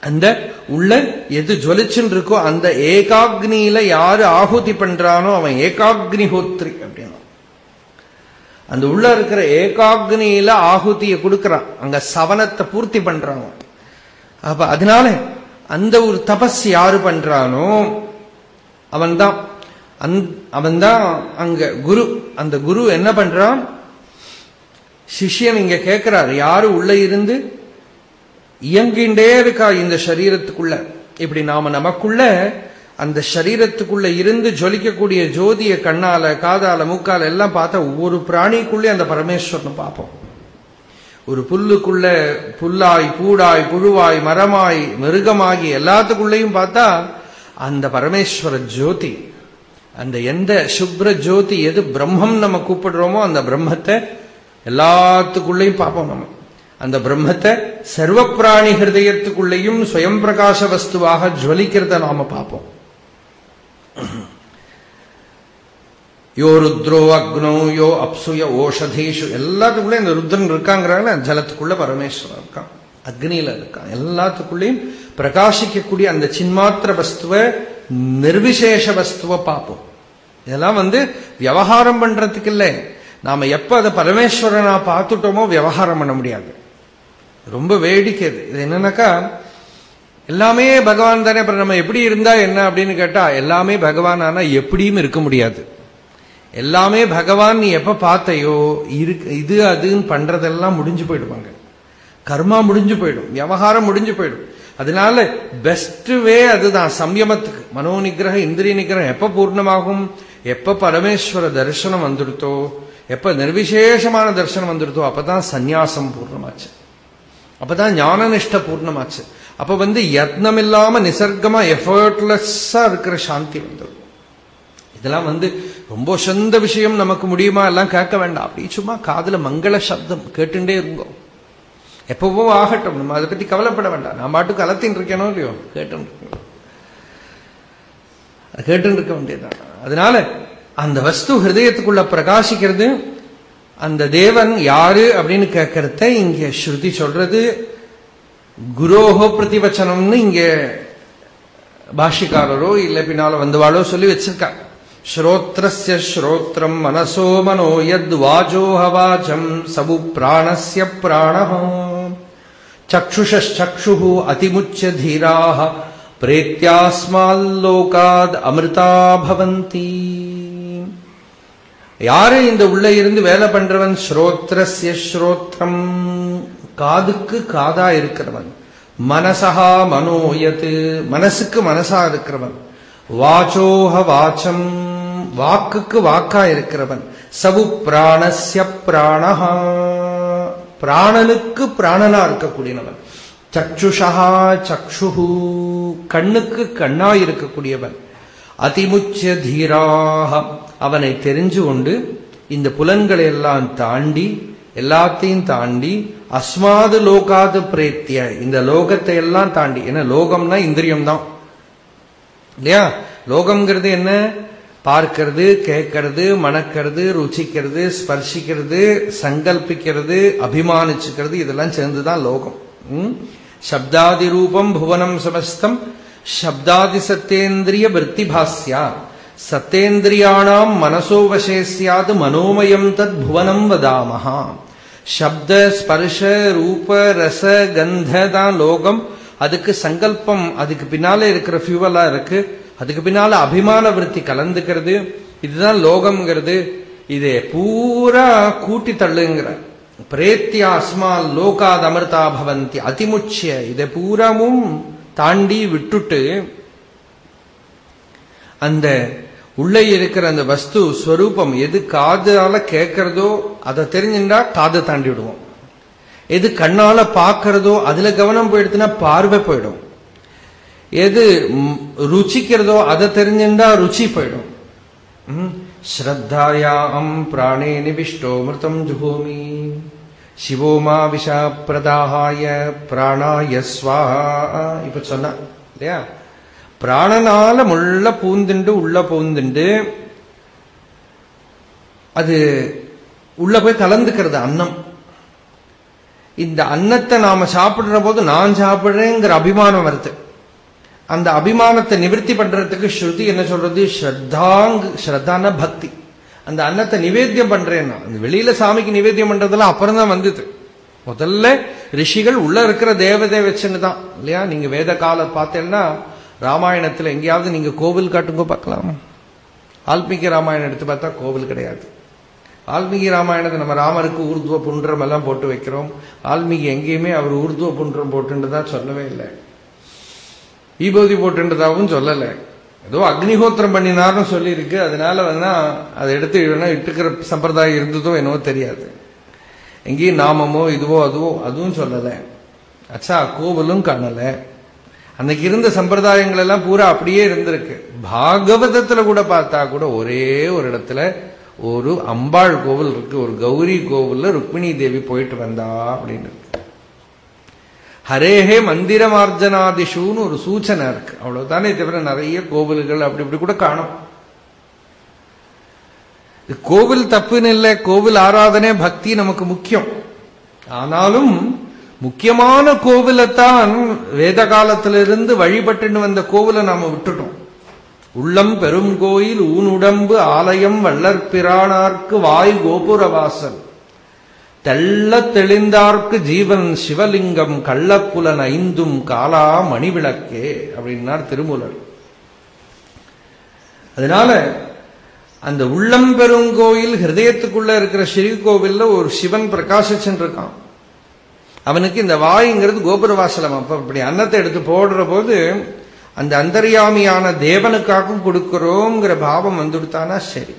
அந்த உள்ள எது ஜொலிச்சுன்னு இருக்கோ அந்த ஏகாக்னியில யாரு ஆகுதி பண்றானோ அவன் ஏகாக்னிஹோத்ரி அப்படின்னா. அந்த உள்ள இருக்கிற ஏகாக்னியில ஆகுதியை கொடுக்கறான். அங்க சவனத்தை பூர்த்தி பண்றான் அப்ப அதனால அந்த ஒரு தபஸ் யாரு பண்றானோ அவன்தான். அவன்தான் அங்க குரு. அந்த குரு என்ன பண்றான்? சிஷ்யன் இங்க கேட்கிறார் யாரு உள்ள இருந்து இயங்கிண்டே இருக்கா இந்த சரீரத்துக்குள்ள? இப்படி நாம நமக்குள்ள அந்த சரீரத்துக்குள்ள இருந்து ஜொலிக்கக்கூடிய ஜோதிய கண்ணால காதால மூக்கால எல்லாம் பார்த்தா ஒவ்வொரு பிராணிக்குள்ளே அந்த பரமேஸ்வரனை பார்ப்போம். ஒரு புல்லுக்குள்ள புல்லாய் பூடாய் புழுவாய் மரமாய் மிருகமாகி எல்லாத்துக்குள்ளேயும் பார்த்தா அந்த பரமேஸ்வர ஜோதி. அந்த எந்த சுப்ர ஜோதி எது பிரம்மம் நம்ம கூப்பிடுறோமோ அந்த பிரம்மத்தை எல்லாத்துக்குள்ளேயும் பார்ப்போம் நம்ம. அந்த பிரம்மத்தை சர்வ பிராணி ஹிருதயத்துக்குள்ளேயும் ஸ்வயம் பிரகாச வஸ்துவாக ஜுவலிக்கிறத நாம பார்ப்போம். யோ ருத்ரோ அக்னோ யோ அப்சுய ஓஷதீஷு எல்லாத்துக்குள்ளேயும் இந்த ருத்ரன் இருக்காங்கிறாங்க ஜலத்துக்குள்ள பரமேஸ்வரன் இருக்கான். அக்னியில இருக்கான். எல்லாத்துக்குள்ளேயும் பிரகாசிக்கக்கூடிய அந்த சின்மாத்திர வஸ்துவ நிர்விசேஷ வஸ்துவ பார்ப்போம். இதெல்லாம் வந்து விவகாரம் பண்றதுக்கு இல்லை. நாம எப்ப அதை பரமேஸ்வரனா பார்த்துட்டோமோ விவகாரம் பண்ண முடியாது. ரொம்ப வேடிக்கை இது இது என்னன்னாக்கா எல்லாமே பகவான் தானே அப்புறம் நம்ம எப்படி இருந்தா என்ன அப்படின்னு கேட்டா எல்லாமே பகவான் ஆனா எப்படியும் இருக்க முடியாது. எல்லாமே பகவான் நீ எப்ப பார்த்தையோ இருக்கு இது அதுன்னு பண்றதெல்லாம் முடிஞ்சு போயிடுவாங்க. கர்மா முடிஞ்சு போயிடும். விவகாரம் முடிஞ்சு போயிடும். அதனால பெஸ்ட் வே அதுதான் சம்யமத்துக்கு. மனோ நிகிரகம் இந்திரிய நிகிரகம் எப்ப பூர்ணமாகும்? எப்ப பரமேஸ்வர தரிசனம் வந்துடுத்தோ? எப்ப நிர்விசேஷமான தரிசனம் வந்துடுத்தோ? அப்பதான் சந்நியாசம் பூர்ணமாச்சு. அப்பதான் ஞான நிஷ்ட பூர்ணமாச்சு. அப்ப வந்து யத்னம் இல்லாம நிசர்க்கமா எஃபர்ட்லெஸ்ஸா இருக்கிற சாந்தி வந்துடும் இதெல்லாம் வந்து ரொம்ப சொந்த விஷயம் நமக்கு முடியுமா? எல்லாம் கேட்க வேண்டாம். அப்படி சும்மா காதல மங்கள சப்தம் கேட்டுட்டே இருந்தோம் எப்பவோ ஆகட்டும். நம்ம அதை பத்தி கவலைப்பட வேண்டாம். நான் பாட்டுக்கு அலத்தின்னு இருக்கேனோ இல்லையோ? கேட்டு கேட்டு இருக்க வேண்டியதுதான். அதனால அந்த வஸ்து ஹிருதயத்துக்குள்ள பிரகாசிக்கிறது அந்த தேவன் யாரு அப்படின்னு கேட்கறத இங்க ஸ்ருதி சொல்றது. குரோஹோ பிரதிவச்சனம்னு இங்க பாஷிக்காரரோ இல்ல பின்னால வந்தவாளோ சொல்லி வச்சிருக்கா ஸ்ரோத்ரஸ்ய ஸ்ரோத்ரம் மனசோ மனோ யத் வாஜோஹவாஜம் சபு பிராணஸ்ய பிராணः சக்ஷுஷக்ஷு அதிமுச்ச தீராः பிரேத்தியாஸ்மால்லோகாத் அமிர்தா பவந்தி. யாரு இந்த உள்ள இருந்து வேலை பண்றவன்? ஸ்ரோத்ரஸ்ய ஸ்ரோத்ரம். காதுக்கு காதா இருக்கிறவன். மனசா மனோயத்து மனசுக்கு மனசா இருக்கிறவன். வாச்சோஹ வாச்சம். வாக்குக்கு வாக்கா இருக்கிறவன். சவு பிராணஸ்ய பிராணஹா. பிராணனுக்கு பிராணனா இருக்கக்கூடியவன். சக்ஷுஷா சக்ஷு கண்ணுக்கு கண்ணா இருக்கக்கூடியவன். அதிமுச்ச தீராக அவனை தெரிஞ்சு கொண்டு இந்த புலன்களை எல்லாம் தாண்டி எல்லாத்தையும் தாண்டி அஸ்மாது லோகாது பிரேத்திய இந்த லோகத்தை எல்லாம் தாண்டி ஏன்னா லோகம்னா இந்திரியம் தான் இல்லையா? லோகம்ங்கிறது என்ன? பார்க்கிறது கேட்கறது மணக்கிறது ருச்சிக்கிறது ஸ்பர்சிக்கிறது சங்கல்பிக்கிறது அபிமானிச்சுக்கிறது இதெல்லாம் சேர்ந்துதான் லோகம். சப்தாதி ரூபம் புவனம் சமஸ்தம் சப்தாதி சத்தேந்திரிய விற்த்திபாஸ்யா. சத்தேந்திரியாணாம் மனசோவசே சியாது மனோமயம் தத் புவனம் வதாமஹா. சப்த ஸ்பர்ஷ ரூப ரச கந்த தான் லோகம். அதுக்கு சங்கல்பம் அதுக்கு பின்னால இருக்கிற ஃபியூவலா இருக்கு. அதுக்கு பின்னால அபிமான விருத்தி கலந்துக்கிறது. இதுதான் லோகம்ங்கிறது. இதே பூரா கூட்டி தள்ளுங்கிற. பிரேத்தியா அஸ்மா லோகாத் அமிர்தா பவந்தி. அதிமுச்சிய. இதை பூராமும் தாண்டி விட்டுட்டு அந்த உள்ளே இருக்கிற அந்த வஸ்து ஸ்வரூபம் எது காதால கேட்கறதோ அதை தெரிஞ்சுட்டா காதை தாண்டி விடுவோம். எது கண்ணால பார்க்கறதோ அதுல கவனம் போயிடுச்சுன்னா பார்வை போயிடும். எது ருச்சிக்கிறதோ அதை தெரிஞ்சுட்டா ருச்சி போயிடும். ஸ்ரத்தாயாம் பிராணே நிவிஷ்டோ மிருதம் ஜுகோமி சிவோமா விஷா பிரதாகாய பிராணாய ஸ்வாஹா. இப்ப சொன்ன இல்லையா? பிராணனால முள்ள பூந்துண்டு உள்ள பூந்துண்டு. அது உள்ள போய் கலந்துக்கிறது அன்னம். இந்த அன்னத்தை நாம சாப்பிடுற போது நான் சாப்பிடுறேங்கிற அபிமானம் வருது. அந்த அபிமானத்தை நிவர்த்தி பண்றதுக்கு ஸ்ருதி என்ன சொல்றது? ஸ்ரத்தாங் ஸ்ரத்தான பக்தி. அந்த அன்னத்தை நிவேத்தியம் பண்றேன்னா அந்த வெளியில சாமிக்கு நிவேத்தியம் பண்றதெல்லாம் அப்புறம் தான் வந்தது. முதல்ல ரிஷிகள் உள்ள இருக்கிற தேவதை வச்சுன்னு தான். இல்லையா? நீங்க வேத கால பார்த்தேன்னா ராமாயணத்தில் எங்கேயாவது நீங்க கோவில் காட்டுங்க பார்க்கலாம். ஆல்மீகி ராமாயணம் எடுத்து பார்த்தா கோவில் கிடையாது. ஆல்மீகி ராமாயணத்தை நம்ம ராமருக்கு ஊர்துவ புன்றம் எல்லாம் போட்டு வைக்கிறோம். ஆல்மீகி எங்கேயுமே அவர் ஊர்துவ புன்றம் போட்டுன்றதா சொல்லவே இல்லை. ஈபோதி போட்டுன்றதாகவும் சொல்லலை. ஏதோ அக்னிஹோத்திரம் பண்ணினார்னு சொல்லியிருக்கு. அதனால வேணா அதை எடுத்து வேணா இட்டுக்கிற சம்பிரதாயம் இருந்ததோ என்னவோ தெரியாது. எங்கேயும் நாமமோ இதுவோ அதுவோ அதுவும் சொல்லலை. அச்சா கோவிலும் காணலை. அன்னைக்கு இருந்த சம்பிரதாயங்கள் எல்லாம் பூரா அப்படியே இருந்திருக்கு. பாகவதத்துல கூட பார்த்தா கூட ஒரே ஒரு இடத்துல ஒரு அம்பாள் கோவில் இருக்கு ஒரு கௌரி கோவில்ல ருக்மிணி தேவி போயிட்டு வந்தா அப்படின்னு இருக்கு. ஹரேஹே மந்திரமார்ஜனாதிஷுன்னு ஒரு சூச்சனை இருக்கு. அவ்வளவுதானே தவிர நிறைய கோவில்கள் அப்படி இப்படி கூட காணும். கோவில் தப்புன்னு இல்லை கோவில் ஆராதனை பக்தி நமக்கு முக்கியம். ஆனாலும் முக்கியமான கோவிலைத்தான் வேத காலத்திலிருந்து வழிபட்டுன்னு வந்த கோவிலை நாம விட்டுட்டோம். உள்ளம் பெரும் கோயில் ஊனுடம்பு ஆலயம் வள்ளற்பிரானார்க்கு வாய் கோபுரவாசல் தெள்ள தெளிந்தார்க்கு ஜீவன் சிவலிங்கம் கள்ளப்புலன் ஐந்தும் காலா மணிவிளக்கே அப்படின்னார் திருமூலர். அதனால அந்த உள்ளம் பெருங்கோயில் ஹிருதயத்துக்குள்ள இருக்கிற ஸ்ரீகோவில்ல ஒரு சிவன் பிரகாசிச்சுருக்கான் அவனுக்கு இந்த வாய்ங்கிறது கோபுரவாசலம். அப்ப அப்படி அன்னத்தை எடுத்து போடுற போது அந்த அந்தர்யாமியான தேவனுக்காகவும் கொடுக்கிறோங்கிற பாவம் வந்துடுத்தானா? சரி.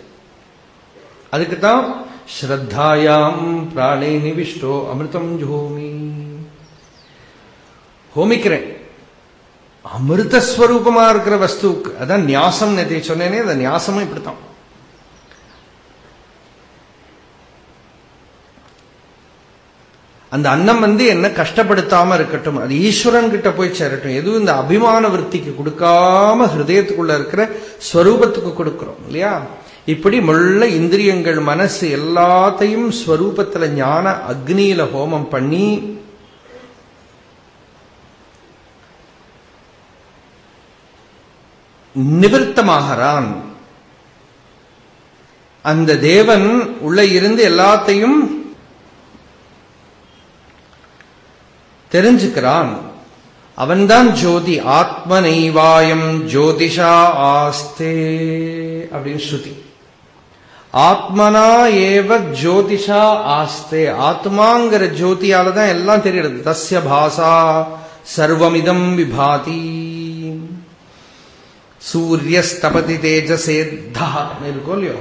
அதுக்கு தான் ஸ்ரத்தாயாம் பிராணே நிவிஷ்டோ அமிர்தம் ஜோமி. ஹோமிக்கிறேன். அமிர்தஸ்வரூபமா இருக்கிற வஸ்துவுக்கு. அதான் நியாசம் நேற்று சொன்னேனே அந்த நியாசமும் இப்படித்தான். அந்த அன்னம் வந்து என்ன கஷ்டப்படுத்தாம இருக்கட்டும் அது ஈஸ்வரன் கிட்ட போய் சேரட்டும். எதுவும் இந்த அபிமான விற்பிக்கு கொடுக்காம ஹிருதயத்துக்குள்ள இருக்கிற ஸ்வரூபத்துக்கு கொடுக்கிறோம் இல்லையா? இப்படி முள்ள இந்திரியங்கள் மனசு எல்லாத்தையும் ஸ்வரூபத்துல ஞான அக்னியில ஹோமம் பண்ணி நிவர்த்தமாகறான். அந்த தேவன் உள்ள இருந்து எல்லாத்தையும் தெரிஞ்சுக்கிறான். அவன்தான் ஜோதி ஆத்ம ஜோதிஷா ஆஸ்தே அப்படின்னு ஸ்ருதி. ஆத்மனா ஏவ ஜோதிஷா ஆஸ்தே. ஆத்மாங்கிற ஜோதியால தான் எல்லாம் தெரியுது தஸ்ய பாசா சர்வமிதம் விபாதி. சூரியஸ்தபதி தேஜசேத்தா இருக்கோ இல்லையோ?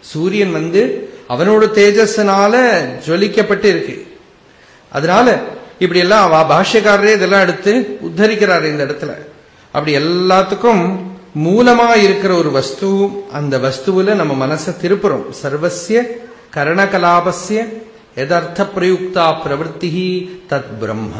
சூரியன் வந்து அவனோட தேஜஸ்னால ஜொலிக்கப்பட்டு இருக்கு. அதனால இப்படி எல்லாம் பாஷ்யக்காரரே இதெல்லாம் எடுத்து உத்தரிக்கிறார் இந்த இடத்துல. அப்படி எல்லாத்துக்கும் மூலமா இருக்கிற ஒரு வஸ்து அந்த வஸ்துவில நம்ம மனசை திருப்புறோம். சர்வசிய கரணகலாபஸ்ய எதர்த்த பிரயுக்தா பிரவருத்தி தத் பிரம்ம.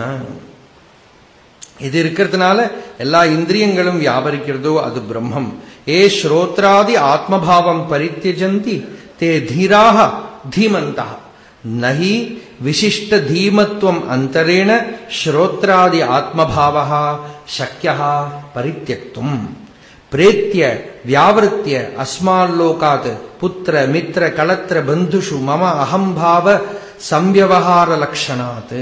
இது இருக்கிறதுனால எல்லா இந்திரியங்களும் வியாபரிக்கிறதோ அது பிரம்மம். ஏ ஸ்ரோத்ராதி ஆத்மபாவம் பரித்தியஜந்தி தே தீராக नहीं विशिष्ट धीमत्व अंतरेण श्रोत्रादि आत्मभाव शक्य परित्यक्तुम। प्रेत्य, व्यावृत्य अस्माल्लोकात् पुत्र, मित्र, कलत्र बंधुषु मम अहम भाव संव्यवहार लक्षणात्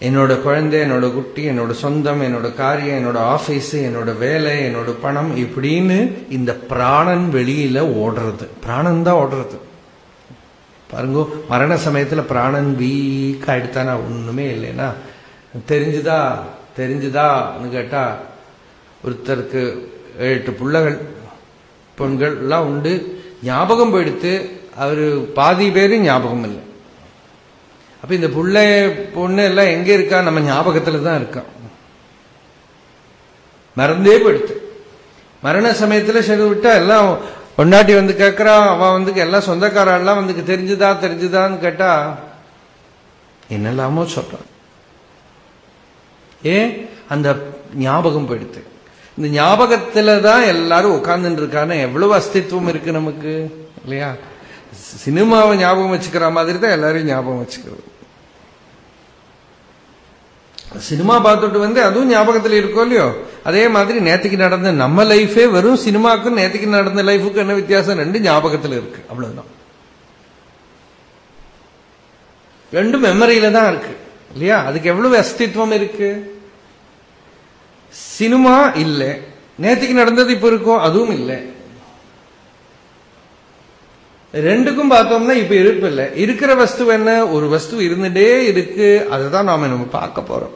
என்னோட குழந்தை என்னோட குட்டி என்னோட சொந்தம் என்னோட காரியம் என்னோட ஆபீஸ் என்னோட வேலை என்னோட பணம் இப்படின்னு இந்த பிராணன் வெளியில ஓடுறது. பிராணன் தான் ஓடுறது. பாருங்க மரண சமயத்துல பிராணன் வீக் ஆயிடுத்தானா ஒண்ணுமே இல்லைன்னா. தெரிஞ்சுதா? தெரிஞ்சுதான்னு கேட்டா ஒருத்தருக்கு எட்டு பிள்ளைகள் பெண்கள் எல்லாம் உண்டு. ஞாபகம் போயிடுத்து அவரு பாதி பேரு ஞாபகம் இல்லை. அப்ப இந்த புள்ள பொண்ணு எல்லாம் எங்க இருக்கா? நம்ம ஞாபகத்துல தான் இருக்கான் மறந்தே போயிடுத்து மரண சமயத்துல சரி விட்டா எல்லாம் பொண்டாட்டி வந்து கேட்கறா அவ வந்து எல்லாம் சொந்தக்காரெல்லாம் வந்து தெரிஞ்சுதா தெரிஞ்சுதான்னு கேட்டா என்னெல்லாமோ சொல்றான் ஏன்? அந்த ஞாபகம் போயிடுத்து இந்த ஞாபகத்துல தான் எல்லாரும் உட்கார்ந்துட்டு இருக்கான எவ்வளவு அஸ்தித்வம் இருக்கு நமக்கு இல்லையா? சினிமாவை ஞாபகம் வச்சுக்கிற மாதிரி தான் எல்லாரையும் ஞாபகம் வச்சுக்கிறது. சினிமா பார்த்துட்டு வந்து அதுவும் ஞாபகத்தில் இருக்கோ இல்லையோ? அதே மாதிரி நேற்றுக்கு நடந்த நம்ம லைஃபே வெறும் சினிமாக்கும் நேற்றுக்கு நடந்த லைஃபுக்கும் என்ன வித்தியாசம்? ரெண்டு ஞாபகத்தில் இருக்கு. அவ்வளவுதான். ரெண்டும் மெமரியில தான் இருக்கு. இல்லையா? அதுக்கு எவ்வளவு அஸ்தித்வம் இருக்கு? சினிமா இல்லை. நேற்றுக்கு நடந்தது இப்ப இருக்கும் அதுவும் இல்லை. ரெண்டுக்கும் பார்த்தோம்னா இப்ப இருப்பு இல்லை. இருக்கிற வஸ்து என்ன? ஒரு வஸ்து இருந்துட்டே இருக்கு. அதை தான் நாம நம்ம பார்க்க போறோம்.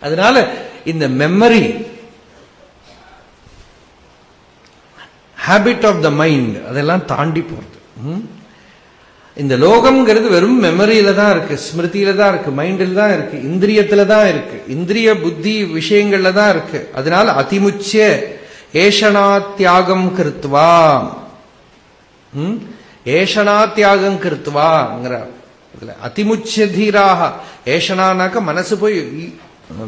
அதனால இந்த memory habit of the mind அதெல்லாம் தாண்டி போறது. ம்? இந்த லோகம்ங்கிறது வெறும் மெமரியில தான் இருக்கு. ஸ்மிருதியில தான் இருக்கு. மைண்டில் தான் இருக்கு. இந்திரியத்துல தான் இருக்கு. இந்திரிய புத்தி விஷயங்கள்ல தான் இருக்கு. அதனால அதிமுச்சிய ஏஷனா தியாகம் கிருத்வா ம்? ஏஷனா தியாகம் கிருத்துவாங்கிற இதுல அதிமுச்சிய தீராக ஏஷனானாக்க மனசு போய் ஈ-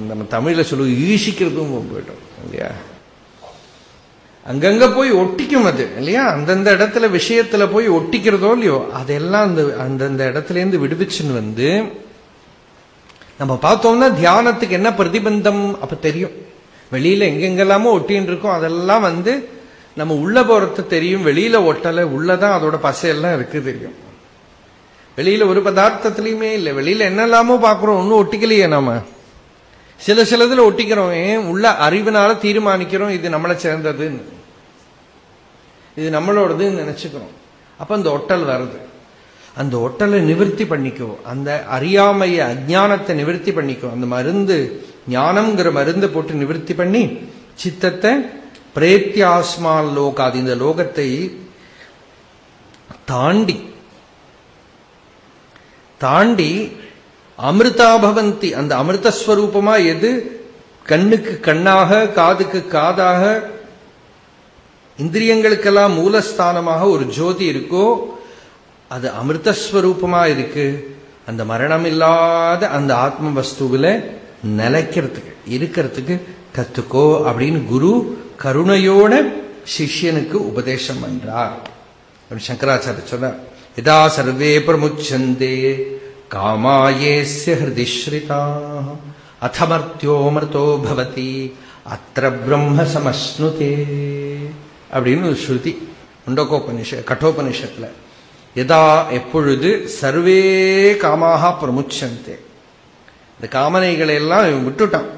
நம்ம தமிழ்ல சொல்லுவோம் ஈஷிக்கிறதும் போயிட்டோம் இல்லையா? அங்கங்க போய் ஒட்டிக்கும் அது இல்லையா? அந்தந்த இடத்துல விஷயத்துல போய் ஒட்டிக்கிறதோ இல்லையோ அதெல்லாம் அந்த அந்தந்த இடத்துல இருந்து விடுவிச்சுன்னு வந்து நம்ம பார்த்தோம்னா தியானத்துக்கு என்ன பிரதிபந்தம் அப்ப தெரியும். வெளியில எங்கெங்கெல்லாமோ ஒட்டின்னு இருக்கோம் அதெல்லாம் வந்து நம்ம உள்ள போறது தெரியும் வெளியில ஒட்டலை உள்ளதான் அதோட பசையெல்லாம் இருக்கு தெரியும். வெளியில ஒரு பதார்த்தத்திலயுமே இல்லை. வெளியில என்னெல்லாமோ பாக்குறோம் ஒன்னும் ஒட்டிக்கலையே நாம. சில சிலதுல ஒட்டிக்கிறோம் ஏன்? உள்ள அறிவினால தீர்மானிக்கிறோம் இது நம்மளை சேர்ந்ததுன்னு. இது நம்மளோடதுன்னு நினைச்சுக்கிறோம். அப்ப அந்த ஒட்டல் வருது. அந்த ஒட்டலை நிவர்த்தி பண்ணிக்கோ. அந்த அறியாமைய அஜானத்தை நிவர்த்தி பண்ணிக்கோ. அந்த மருந்து ஞானம்ங்கிற மருந்து போட்டு நிவர்த்தி பண்ணி சித்தத்தை பிரேத்தியாஸ்மால் லோகாது இந்த லோகத்தை தாண்டி தாண்டி அமிர்தாபவந்தி அந்த அமிர்தஸ்வரூபமா எது? கண்ணுக்கு கண்ணாக காதுக்கு காதாக இந்திரியங்களுக்கெல்லாம் மூலஸ்தானமாக ஒரு ஜோதி இருக்கோ அது அமிர்தஸ்வரூபமா இருக்கு. அந்த மரணம் இல்லாத அந்த ஆத்ம வஸ்துவில நிலைக்கிறதுக்கு இருக்கிறதுக்கு கத்துக்கோ அப்படின்னு குரு கருணையோட சிஷ்யனுக்கு உபதேசம் பண்றார். சங்கராச்சாரிய சொன்னார். யதா சர்வே பிரமுச்சந்தே காமாயேசிய ஹிருதிஸ்ரிதா ஸ்ரிதா பவதி அத்த பிரம்ம சமஸ்னுதே அப்படின்னு ஒரு ஸ்ருதி முண்டகோபனிஷ கட்டோபனிஷத்துல எதா எப்பொழுது சர்வே காமாக பிரமுச்சந்தே. இந்த காமனைகளை எல்லாம் விட்டுட்டான்.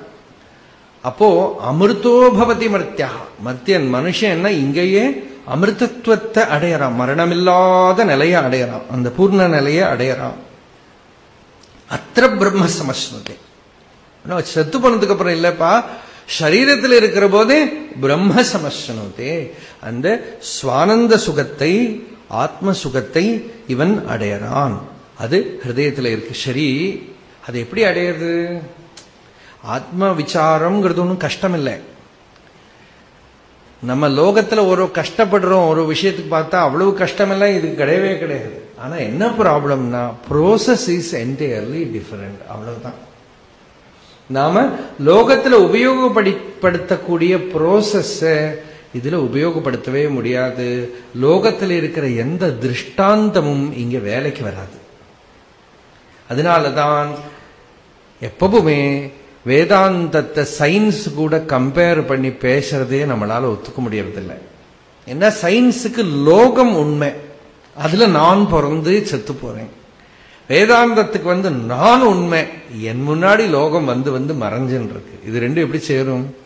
அப்போ அமிர்தோ பவதி மர்த்தியா மர்த்தியன் மனுஷன் இங்கேயே அமிர்தத்துவத்தை அடையறான். மரணமில்லாத நிலையை அடையறான். அந்த பூர்ண நிலையை அடையறான். அத்திர பிரம்ம சமஸ்மதி செத்து போனதுக்கு அப்புறம் இல்லப்பா சரீரத்தில் இருக்கிற போதே பிரம்ம சமஸ்னோதே அந்த சுவானந்த சுகத்தை ஆத்ம சுகத்தை இவன் அடையறான். அது ஹிருதயத்தில் இருக்கு. சரி அது எப்படி அடையிறது? ஆத்ம விசாரம்ங்கிறது ஒன்றும் கஷ்டம் இல்லை நம்ம லோகத்துல ஒரு கஷ்டப்படுறோம் ஒரு விஷயத்துக்கு பார்த்தா அவ்வளவு கஷ்டம் இல்லை இது கிடையவே கிடையாது. ஆனா என்ன ப்ராப்ளம்னா ப்ரோசஸ் இஸ் என்டையர்லி டிஃபரெண்ட் அவ்வளவுதான். நாம லோகத்துல உபயோகப்படுத்தக்கூடிய ப்ரோசஸ் இதுல உபயோகப்படுத்தவே முடியாது. லோகத்தில் இருக்கிற எந்த திருஷ்டாந்தமும் இங்க வேலைக்கு வராது. அதனாலதான் எப்பவுமே வேதாந்தத்தை சயின்ஸ் கூட கம்பேர் பண்ணி பேசுறதே நம்மளால ஒத்துக்க முடியறதில்லை. என்ன? சயின்ஸுக்கு லோகம் உண்மை. அதுல நான் பிறந்து செத்து போறேன். வேதாந்தத்துக்கு வந்து நான் உண்மை. என் முன்னாடி லோகம் வந்து வந்து மறைஞ்சுன்னு இருக்கு இது ரெண்டும் எப்படி சேரும்?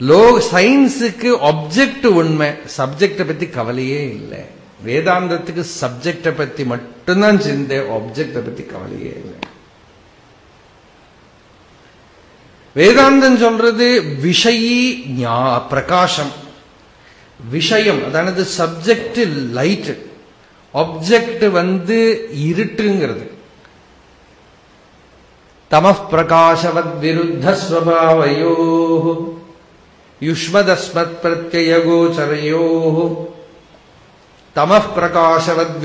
லோ சயின்ஸுக்கு ஆப்ஜெக்ட் உண்மை. சப்ஜெக்ட பத்தி கவலையே இல்லை. வேதாந்தத்துக்கு சப்ஜெக்ட பத்தி மட்டும்தான் சிந்தை ஆப்ஜெக்ட பத்தி கவலையே இல்லை. வேதாந்தம் சொல்றது விஷயி பிரகாசம். விஷயம் அதானது சப்ஜெக்ட் லைட் ஆப்ஜெக்ட் வந்து இருட்டுங்கிறது. தம விருத்தஸ்வபாவையோ யுஷ்மதஸ்மத் பிரத்யய கோச்சரையோ. தம பிரகாசவத்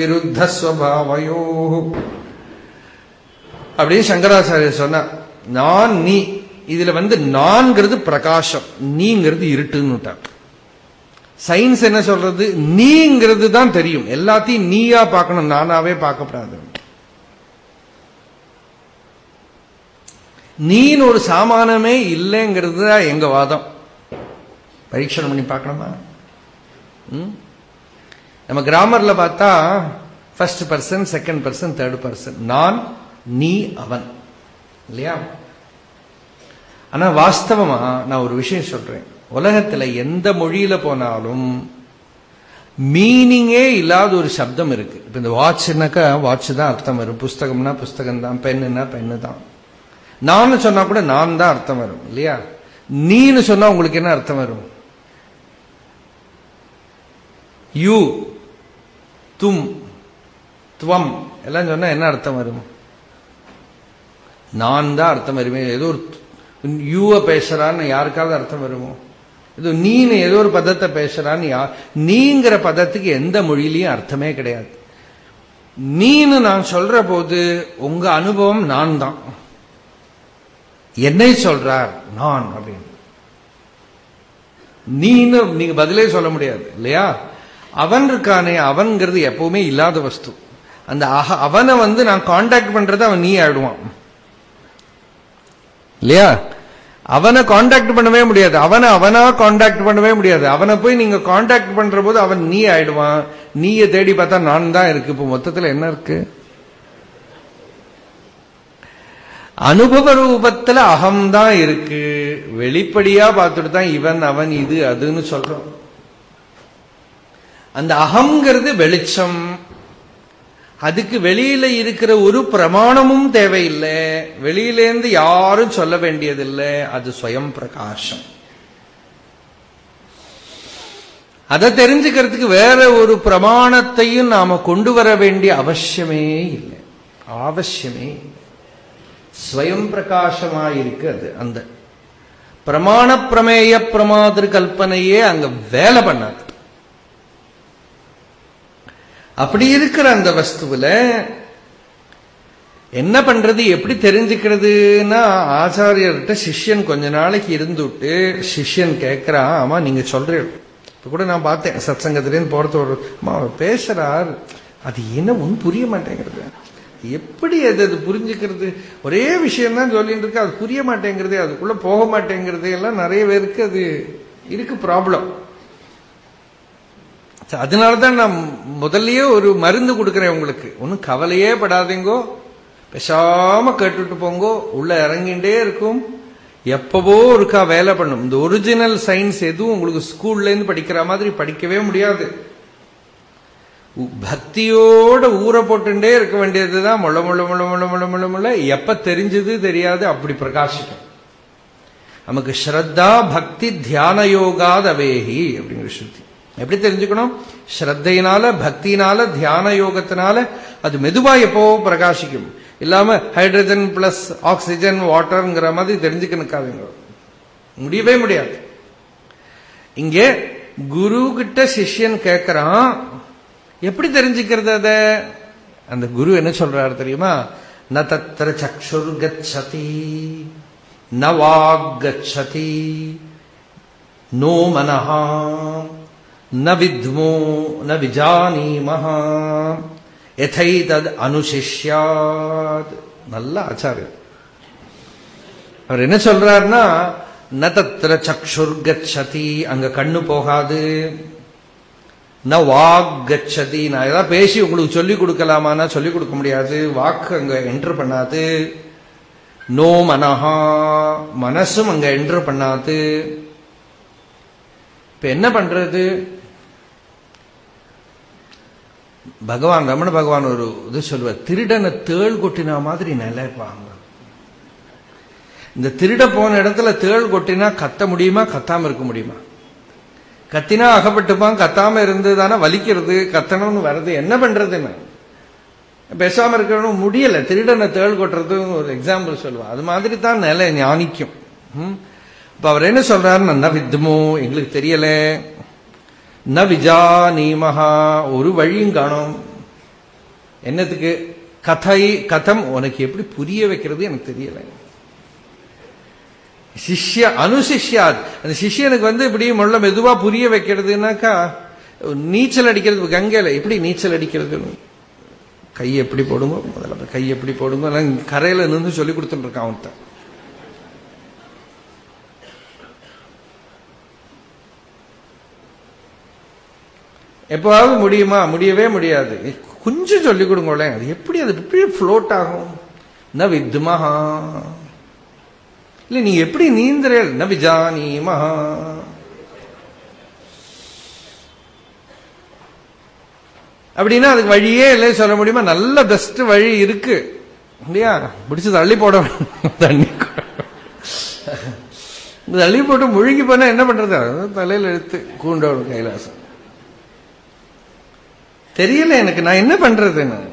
அப்படின்னு சங்கராச்சாரியர் சொன்னார் நான் நீ இதுல வந்து நான்கிறது பிரகாசம் நீங்கிறது இருட்டுன்னு சயின்ஸ் என்ன சொல்றது? நீங்கிறது தான் தெரியும். எல்லாத்தையும் நீயா பார்க்கணும் நானாவே பார்க்கப்படாது. நீன்னு ஒரு சாமானமே இல்லைங்கிறது தான் எங்க வாதம். பரீட்சணம் பண்ணி பார்க்கணுமா? நம்ம கிராமர்ல பார்த்தா first person second person third person நான் நீ அவன். இல்லையா? ஆனா வாஸ்தவமா நான் ஒரு விஷயம் சொல்றேன். உலகத்துல எந்த மொழியில போனாலும் மீனிங்கே இல்லாத ஒரு சப்தம் இருக்கு. இப்ப இந்த வாட்ச்னாக்கா வாட்ச் தான் அர்த்தம் வரும். புஸ்தகம்னா புஸ்தகம் தான் பெண்ணுனா பெண்ணு தான் நான் சொன்னா கூட நான் தான் அர்த்தம் வரும் இல்லையா? நீன்னு சொன்னா உங்களுக்கு என்ன அர்த்தம் வரும்? யூ தும் துவம் எல்லாம் சொன்னா என்ன அர்த்தம் வரும்? நான் தான் அர்த்தம் வருமே. ஏதோ ஒரு யூவை பேசுறான்னு யாருக்காவது அர்த்தம் வருமோ? இது நீன்னு ஏதோ ஒரு பதத்தை பேசுறான்னு யா நீங்கிற பதத்துக்கு எந்த மொழியிலையும் அர்த்தமே கிடையாது. நீன்னு நான் சொல்ற போது உங்க அனுபவம் நான் தான். என்னை சொல்றார் நான் அப்படின்னு. நீன்னு நீங்க பதிலே சொல்ல முடியாது இல்லையா? அவன் இருக்கானே அவன்கிறது எப்பவுமே இல்லாத வஸ்து. அந்த அவனை வந்து நான் காண்டாக்ட் பண்றது அவன் நீ ஆயிடுவான். இல்லையா? அவனை காண்டாக்ட் பண்ணவே முடியாது. அவனை அவனா காண்டாக்ட் பண்ணவே முடியாது. அவனை போய் நீங்க காண்டாக்ட் பண்ற போது அவன் நீ ஆயிடுவான். நீய தேடி பார்த்தா நான் தான் இருக்கு. இப்ப மொத்தத்துல என்ன இருக்கு? அனுபவ ரூபத்துல அகம்தான் இருக்கு. வெளிப்படியா பார்த்துட்டு தான் இவன் அவன் இது அதுன்னு சொல்றோம். அந்த அகங்கிறது வெளிச்சம். அதுக்கு வெளியில இருக்கிற ஒரு பிரமாணமும் தேவையில்லை. வெளியிலேருந்து யாரும் சொல்ல வேண்டியதில்லை. அது சுயம் பிரகாசம் அதை தெரிஞ்சுக்கிறதுக்கு வேற ஒரு பிரமாணத்தையும் நாம கொண்டு வர வேண்டிய அவசியமே இல்லை. அவசியமே ஸ்வயம் பிரகாசமாயிருக்கு அது. அந்த பிரமாண பிரமேய பிரமாதிரு கல்பனையே அங்க வேலை பண்ணாது. அப்படி இருக்கிற அந்த வஸ்துவில என்ன பண்றது எப்படி தெரிஞ்சுக்கிறதுன்னா ஆச்சாரியர்கிட்ட சிஷ்யன் கொஞ்ச நாளைக்கு இருந்துட்டு சிஷ்யன் கேட்கிறான் ஆமா நீங்க சொல்றீங்க. இப்ப கூட நான் பார்த்தேன் சத் சங்கத்திலேருந்து போறது ஒரு பேசுறார். அது என்ன ஒன்றும் புரிய மாட்டேங்கிறது. எப்படி அது அது புரிஞ்சுக்கிறது? ஒரே விஷயம் தான் சொல்லிட்டு இருக்கு அது புரிய மாட்டேங்கிறது அதுக்குள்ள போக மாட்டேங்கிறது எல்லாம் நிறைய பேருக்கு அது இருக்கு ப்ராப்ளம் அதனாலதான் நான் முதல்லயே ஒரு மருந்து கொடுக்குறேன் உங்களுக்கு. ஒன்னும் கவலையே படாதீங்கோ. பேசாம கேட்டுட்டு போங்கோ. உள்ள இறங்கிட்டே இருக்கும். எப்பவோ ஒருக்கா வேலை பண்ணும். இந்த ஒரிஜினல் சயின்ஸ் எதுவும் உங்களுக்கு ஸ்கூல்ல இருந்து படிக்கிற மாதிரி படிக்கவே முடியாது. பக்தியோட ஊற போட்டுட்டே இருக்க வேண்டியதுதான். முள்ள முள்ள முள்ள முள்ள முள்ள முள்ள முள்ள எப்ப தெரிஞ்சது தெரியாது அப்படி பிரகாசிக்கும். நமக்கு ஸ்ரத்தா பக்தி தியான யோகாதவேகி அப்படிங்கிற ஸ்ருதி. எப்படி தெரிஞ்சுக்கணும்? ஸ்ரத்தையினால பக்தினால தியான யோகத்தினால அது மெதுவா எப்போ பிரகாசிக்கும். இல்லாம ஹைட்ரஜன் பிளஸ் ஆக்சிஜன் வாட்டர்ங்கிற மாதிரி தெரிஞ்சுக்கணுக்காதுங்க முடியவே முடியாது. இங்கே குரு கிட்ட சிஷ்யன் கேட்கிறான் எப்படி தெரிஞ்சுக்கிறது அத? அந்த குரு என்ன சொல்றாரு தெரியுமா? ந தத்திர சக்ஷுர் கச்சதி ந வாக் கச்சதி நோ மனஹாம் ந வித்மோ ந விஜானீமஹ எதைதத் அனுசிஷ்யாத் நல்ல ஆச்சாரியர் அவர் என்ன சொல்றாருன்னா ந தத்திர சக்ஷுர் கச்சதி அங்க கண்ணு போகாது ந வாக் கச்சதி நான் ஏதாவது பேசி உங்களுக்கு சொல்லிக் கொடுக்கலாமான்னா சொல்லிக் கொடுக்க முடியாது வாக்கு அங்க என்டர் பண்ணாது நோ மனஹா மனசும் அங்க என்டர் பண்ணாது இப்ப என்ன பண்றது பகவான் ரமண பகவான் ஒரு இது சொல்லுவார் திருடனை தேள் கொட்டினா மாதிரி நிலைப்பாங்க இந்த திருட போன இடத்துல தேள் கொட்டினா கத்த முடியுமா? கத்தாம இருக்க முடியுமா? கத்தினா அகப்பட்டுப்பான் கத்தாம இருந்ததுதானே வலிக்கிறது? கத்தணும்னு வர்றது என்ன பண்றதுன்னு? பேசாம இருக்கணும் முடியல. திருடனை தேள் கொட்டுறது ஒரு எக்ஸாம்பிள் சொல்லுவான். அது மாதிரி தான் நிலை ஞானிக்கும். ம்? இப்ப அவர் என்ன சொல்றாரு என்ன வித்துமோ எங்களுக்கு தெரியல. ந விஜா நீமஹா ஒரு வழியும் காணோம். என்னத்துக்கு? கதை கதம் உனக்கு எப்படி புரிய வைக்கிறது எனக்கு தெரியல. சிஷ்ய அனுசிஷ்யா அந்த சிஷ்யனுக்கு வந்து இப்படி முள்ள மெதுவா புரிய வைக்கிறதுனாக்கா நீச்சல் அடிக்கிறது கங்கையில. எப்படி நீச்சல் அடிக்கிறது? கை எப்படி போடுங்க முதல்ல கை எப்படி போடுங்க கரையில நின்று சொல்லி கொடுத்துட்டு இருக்கான் அவன்கிட்ட. எப்போவாவது முடியுமா? முடியவே முடியாது. கொஞ்சம் சொல்லிக் கொடுங்களேன். அது எப்படி? அது எப்படி ஃப்ளோட் ஆகும். ந வித்மஹா இல்ல நீங்க எப்படி நீந்துறேன் ந விஜானீமஹா அப்படின்னா அதுக்கு வழியே இல்லை சொல்ல முடியுமா? நல்ல பெஸ்ட் வழி இருக்கு. இல்லையா பிடிச்சு தள்ளி போட தண்ணி தள்ளி போட்டு முழுகி போனா என்ன பண்றது? தலையில எடுத்து கூண்டோடு கைலாசம் தெரியல எனக்கு. நான் என்ன பண்றதுன்னு?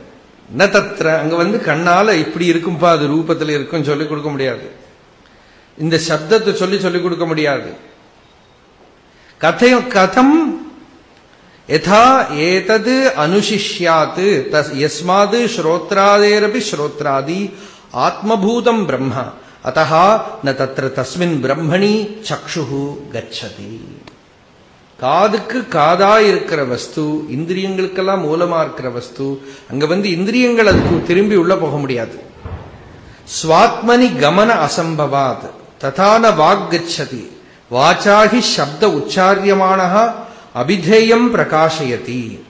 ந தத்திர அங்க வந்து கண்ணால இப்படி இருக்கும்பா அது ரூபத்துல இருக்கும் சொல்லிக் கொடுக்க முடியாது. இந்த சப்தத்தை சொல்லி சொல்லிக் கொடுக்க முடியாது. கதையும் கதம் யதா ஏதது அனுசிஷ்யாத் யஸ்மாது ஸ்ரோத்ராதேரபி ஸ்ரோத்ராதி ஆத்மபூதம் பிரம்ம. அத்தா ந தத்திர தஸ்மின் பிரம்மணி சக்ஷு கச்சதி. காதுக்கு காதா இருக்கிற வஸ்து இந்திரியங்களுக்கெல்லாம் மூலமா இருக்கிற வஸ்து அங்க வந்து இந்திரியங்கள் அதுக்கு திரும்பி உள்ள போக முடியாது. ஸ்வாத்மனி கமன அசம்பவாத் ததான வாக்கச்சதி வாச்சாகி சப்த உச்சாரியமான அபிதேயம் பிரகாஷயதி.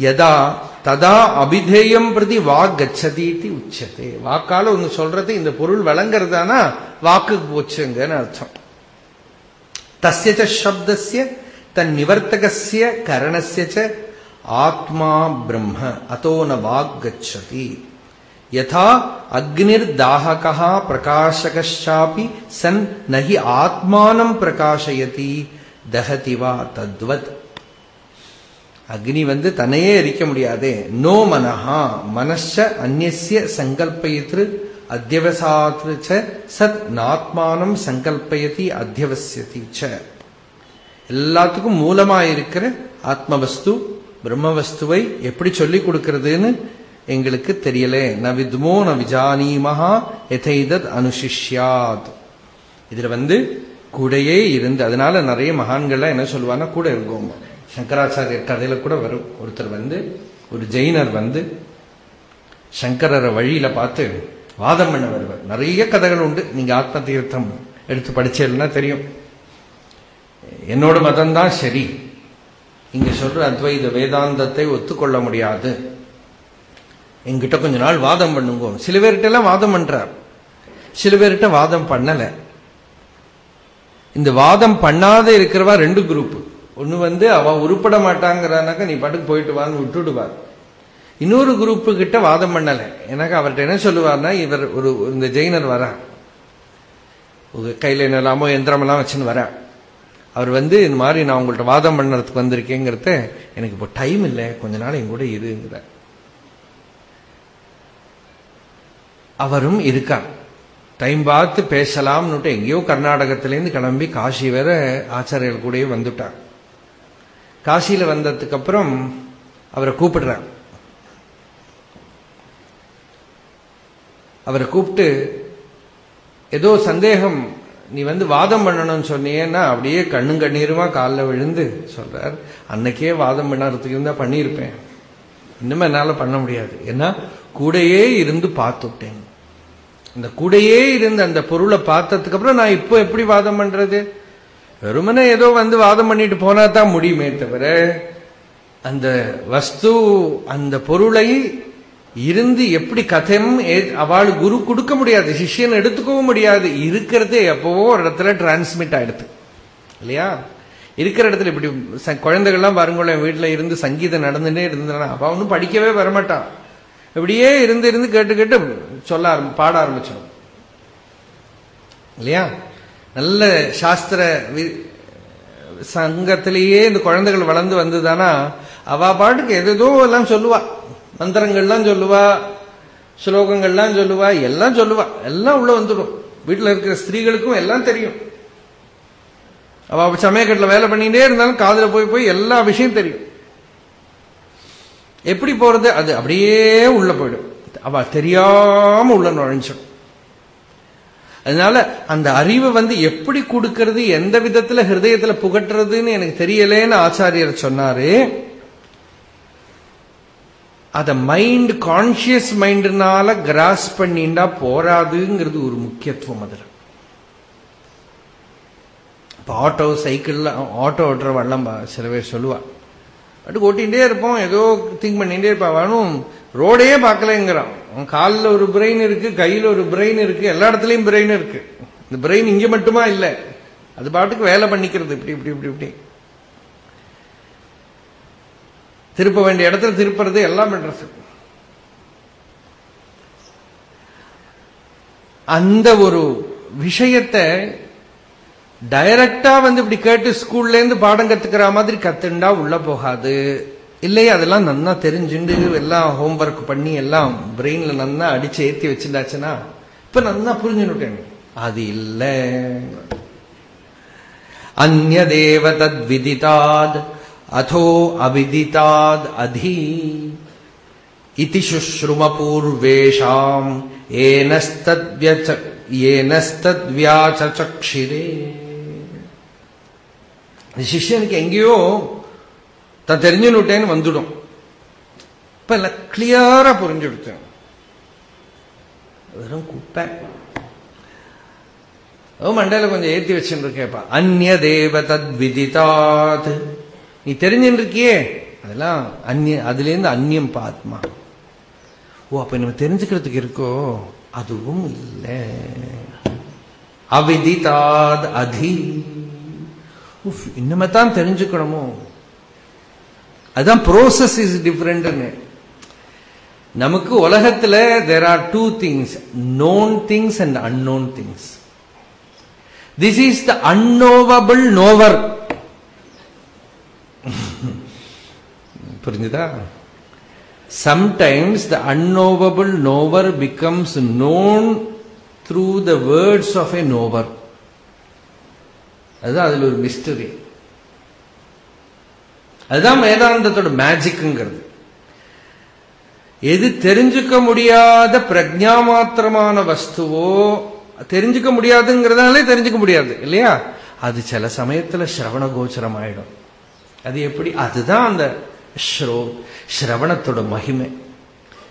யதா ததா அபிதேயம் பிரதி வாக்கச்சதி உச்சதே. வாக்கால ஒன்னு சொல்றது இந்த பொருள் வழங்குறதானா? வாக்கு போச்சுங்கன்னு அர்த்தம். தஸ்ய சப்தசிய தன் நிவர்த்தகசிய கரணசிய ஆத்மா பிரம்ம அதோ ந வாக்கச்சதி யதா அக்னிர் அக்னிர்தாககா பிரகாசகாப்பி சன் நகி ஆத்மானம் பிரகாசயதி தகதி வா தத்வத் அக்னி வந்து தன்னையே எரிக்க முடியாதே. நோ மனஹா மனச அந்நிய சங்கல்பயிற்று அத்தியவசாத்து சத் நாத்மானம் சங்கல்பயதி அத்தியவசியதி ச எல்லாத்துக்கும் மூலமா இருக்கிற ஆத்மவஸ்து பிரம்மவஸ்துவை எப்படி சொல்லிக் கொடுக்கறதுன்னு எங்களுக்கு தெரியல. ந வித்மோ ந விஜானீமஹா எதைதத் அனுஷிஷ்யாத் இதுல வந்து கூடையே இருந்து அதனால நிறைய மகான்கள்லாம் என்ன சொல்லுவாங்கன்னா கூட இருக்கும். சங்கராச்சாரியர் கதையில கூட வரும். ஒருத்தர் வந்து ஒரு ஜெயினர் வந்து சங்கரரை வழியில பார்த்து வாதம் பண்ண வருவார். நிறைய கதைகள் உண்டு நீங்க ஆத்ம தீர்த்தம் எடுத்து படிச்சேன்னா தெரியும். என்னோட மதம்தான் சரி. இங்க சொல்ற அத்வைத வேதாந்தத்தை ஒத்துக்கொள்ள முடியாது. என்கிட்ட கொஞ்ச நாள் வாதம் பண்ணுங்க. சில பேர்கிட்ட எல்லாம் வாதம் பண்றார். சில பேர்கிட்ட வாதம் பண்ணல. இந்த வாதம் பண்ணாத இருக்கிறவா ரெண்டு குரூப் ஒண்ணு வந்து அவ உருப்பட மாட்டாங்கிறானாக்க நீ பாட்டுக்கு போயிட்டு வான்னு விட்டுடுவார். இன்னொரு குரூப்பு கிட்ட வாதம் பண்ணல. எனக்கு அவர்கிட்ட என்ன சொல்லுவார்னா இவர் ஒரு இந்த ஜெயினர் வர கையில என்னலாமோ எந்திரமெல்லாம் வச்சுன்னு வர அவர் வந்து இந்த மாதிரி நான் உங்கள்ட்ட வாதம் பண்ணறதுக்கு வந்திருக்கேங்கிறத எனக்கு இப்போ டைம் இல்லை. கொஞ்ச நாள் என் கூட இருங்கிற அவரும் இருக்கார். டைம் பார்த்து பேசலாம்னுட்டு எங்கேயோ கர்நாடகத்திலேருந்து கிளம்பி காசி வேற ஆச்சாரியர்கள் கூடயே வந்துட்டார். காசியில வந்ததுக்கு அப்புறம் அவரை கூப்பிடுறார். அவரை கூப்பிட்டு ஏதோ சந்தேகம் நீ வந்து வாதம் பண்ணணும்னு சொன்னியன்னா அப்படியே கண்ணும் கண்ணீருமா காலில் விழுந்து சொல்றார் அன்னைக்கே வாதம் பண்ணறதுக்கு இருந்தா பண்ணியிருப்பேன். இன்னுமே என்னால் பண்ண முடியாது. ஏன்னா கூடையே இருந்து பார்த்துட்டேன். அந்த கூடையே இருந்து அந்த பொருளை பார்த்ததுக்கு அப்புறம் நான் இப்போ எப்படி வாதம் பண்றது? வெறுமனே ஏதோ வந்து வாதம் பண்ணிட்டு போனா தான் முடியுமே தவிர அந்த வஸ்து அந்த பொருளை இருந்து எப்படி கதையும் அவள் குரு கொடுக்க முடியாது சிஷியன் எடுத்துக்கவும் முடியாது. இருக்கிறதே எப்பவோ ஒரு இடத்துல டிரான்ஸ்மிட் ஆயிடுது. இல்லையா? இருக்கிற இடத்துல இப்படி குழந்தைகள்லாம் பாருங்களேன் வீட்டுல இருந்து சங்கீதம் நடந்துட்டே இருந்தனா அவ ஒன்றும் படிக்கவே வரமாட்டான் இப்படியே இருந்து இருந்து கேட்டு கேட்டு சொல்ல ஆரம்பி பாட ஆரம்பிச்சிடும். இல்லையா? நல்ல சாஸ்திர சங்கத்திலேயே இந்த குழந்தைகள் வளர்ந்து வந்ததுதானா அவ பாட்டுக்கு எதோ எல்லாம் சொல்லுவா. மந்திரங்கள்லாம் சொல்லுவா ஸ்லோகங்கள்லாம் சொல்லுவா எல்லாம் சொல்லுவா. எல்லாம் உள்ள வந்துடும். வீட்டில் இருக்கிற ஸ்திரீகளுக்கும் எல்லாம் தெரியும். அவ சமயக்கட்டில் வேலை பண்ணிட்டே இருந்தாலும் காதில் போய் போய் எல்லா விஷயம் தெரியும். எப்படி போறது? அது அப்படியே உள்ள போயிடும். அவ தெரியாம உள்ள நுழைஞ்சிடும். அதனால அந்த அறிவை வந்து எப்படி கொடுக்கறது எந்த விதத்துல ஹிருதயத்துல புகட்டுறதுன்னு எனக்கு தெரியலேன்னு ஆச்சாரியர் சொன்னாரு. அத மைண்ட் கான்சியஸ் மைண்ட்னால கிராஸ் பண்ணிண்டா போராதுங்கிறது ஒரு முக்கியத்துவம் அதுல. இப்போ ஆட்டோ சைக்கிளில் ஆட்டோ ஓட்டுற வள்ளம் சில பேர் சொல்லுவா. அப்படி ஓட்டிகிட்டே இருப்போம் ஏதோ திங்க் பண்ணிகிட்டே இருப்பாவானும் ரோடே ரோடையே பார்க்கலங்கிறான் காலில் ஒரு பிரெயின் இருக்கு கையில் ஒரு பிரெயின் இருக்கு எல்லா இடத்துலையும் பிரெயின் இருக்கு. இந்த பிரெயின் இங்கே மட்டுமா இல்லை? அது பாட்டுக்கு வேலை பண்ணிக்கிறது. இப்படி இப்படி இப்படி இப்படி. திருப்ப வேண்டிய இடத்துல திருப்புறது எல்லாம் பண்றது அந்த ஒரு விஷயத்தை டைரக்டா வந்து இப்படி கேட்டு ஸ்கூல்ல இருந்து பாடம் கத்துக்கிற மாதிரி கத்துண்டா உள்ள போகாது. இல்லையே? அதெல்லாம் நன்னா தெரிஞ்சுண்டு எல்லாம் ஹோம்ஒர்க் பண்ணி எல்லாம் பிரெயின்ல நன்னா அடிச்சு ஏத்தி வச்சிருந்தாச்சுன்னா இப்ப நன்னா புரிஞ்சுட்டேன் அது இல்ல. அந்நதேவ தத் விதிதாத் அதோ அவிதிதாத் அதி இதி சுஷ்ருமபூர்வேஷாம் ஏனஸ்தத்வியாச்சக்ஷிரே சிஷ்யனுக்கு எங்கேயோ தான் தெரிஞ்சுனுட்டேன்னு வந்துடும் இப்ப இல்ல கிளியரா புரிஞ்சுடுத்தேன் வெறும் குப்பை மண்டையில கொஞ்சம் ஏத்தி வச்சுட்டு இருக்கேப்பா அந்நிய தேவ தத் விதிதாத் நீ தெரிஞ்சுன்னு இருக்கியே அதெல்லாம் அந்நிய அதுலேருந்து அந்நியம் பாத்மா. ஓ அப்ப நம்ம தெரிஞ்சுக்கிறதுக்கு இருக்கோ? அதுவும் இல்லை. அவிதிதாத் அதி. இன்னமே தான் தெரிஞ்சுக்கணுமோ? அதுதான் ப்ரோசஸ் இஸ் டிஃப்ரெண்ட்னு நமக்கு உலகத்துல there are two things known things and unknown things this is the unknowable knower புரிஞ்சுதா? Sometimes the unknowable knower becomes known through the words of a knower அதுதான் அதுல ஒரு மிஸ்டரி அதுதான் வேதாந்தத்தோட மேஜிக்ங்கிறது எது தெரிஞ்சுக்க முடியாத பிரஜா மாத்திரமான வஸ்துவோ தெரிஞ்சுக்க முடியாதுங்கிறதாலே தெரிஞ்சுக்க முடியாது இல்லையா? அது சில சமயத்துல சிரவண கோச்சரம் ஆயிடும். அது எப்படி? அதுதான் அந்த ஸ்ரோ சிரவணத்தோட மகிமை.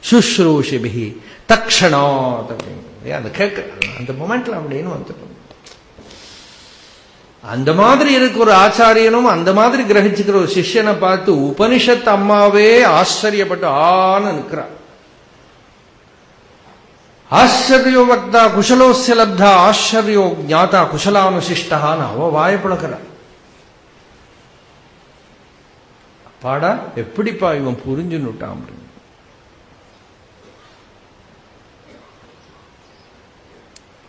சுஷ்ரூஷிபிகி தக்ஷணாத் அப்படின்னு அந்த கேட்க அந்த மொமெண்ட்ல அப்படின்னு வந்துடும் அந்த மாதிரி இருக்க ஒரு ஆச்சாரியனும் அந்த மாதிரி கிரகிச்சுக்கிற ஒரு சிஷ்யனை பார்த்து உபனிஷத் அம்மாவே ஆச்சரியப்பட்டு ஆன்னு நிற்கிறார் ஆச்சரியோ வக்தா குஷலோசிய லப்தா ஆச்சரியோ ஞாதா குஷலானுசிஷ்டான்னு அவ வாயப்பழக்கிறார் அப்பாடா எப்படிப்பா இவன் புரிஞ்சுன்னுட்டான் அப்படின்னு.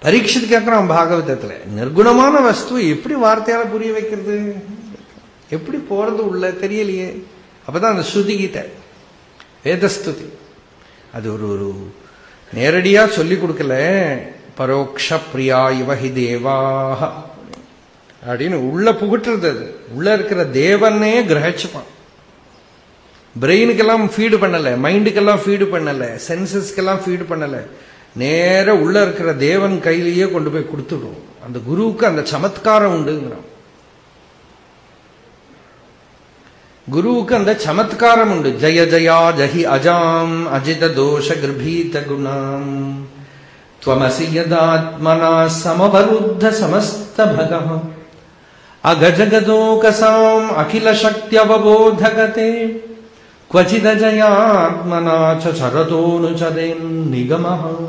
பரீட்சித்து கேட்கிறான் பாகவதத்துல. நிர்குணமான வஸ்து எப்படி வார்த்தையால புரிய வைக்கிறது? எப்படி போறது உள்ள? தெரியலையே. அப்பதான் அந்த ஸ்ருதி கீதை. வேதஸ்துதி. அது ஒரு ஒரு நேரடியா சொல்லி கொடுக்கல. பரோக்ஷ பிரியா இவஹி தேவாக அப்படின்னு உள்ள புகுட்டுறது அது. உள்ள இருக்கிற தேவனே கிரகிச்சுப்பான். பிரெயினுக்கெல்லாம் ஃபீடு பண்ணல மைண்டுக்கெல்லாம் ஃபீடு பண்ணல சென்சஸ்க்கெல்லாம் ஃபீடு பண்ணல நேர உள்ள இருக்கிற தேவன் கையிலேயே கொண்டு போய் கொடுத்துடும் அந்த குருவுக்கு அந்த சமத்காரம் உண்டுங்கிறான் குருவுக்கு அந்த சமத்காரம் உண்டு ஜய ஜயா ஜஹி அஜாம் அஜித தோஷ கிருபீத குணாம் துவமசி யதாத்மனா சமவருத்த சமஸ்த பகம் அகஜகதோகசாம் அகில சக்தியவபோதகதே குவச்சிதஜயாத்மனா சரதோனுச்சதேன் நிகமஹா.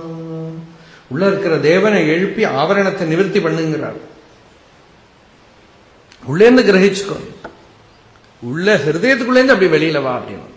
உள்ள இருக்கிற தேவனை எழுப்பி ஆவரணத்தை நிவர்த்தி பண்ணுங்கிறார். உள்ளேந்து கிரகிச்சுக்கோ. உள்ள ஹிருதயத்துக்குள்ளேருந்து அப்படி வெளியில வா அப்படின்னு.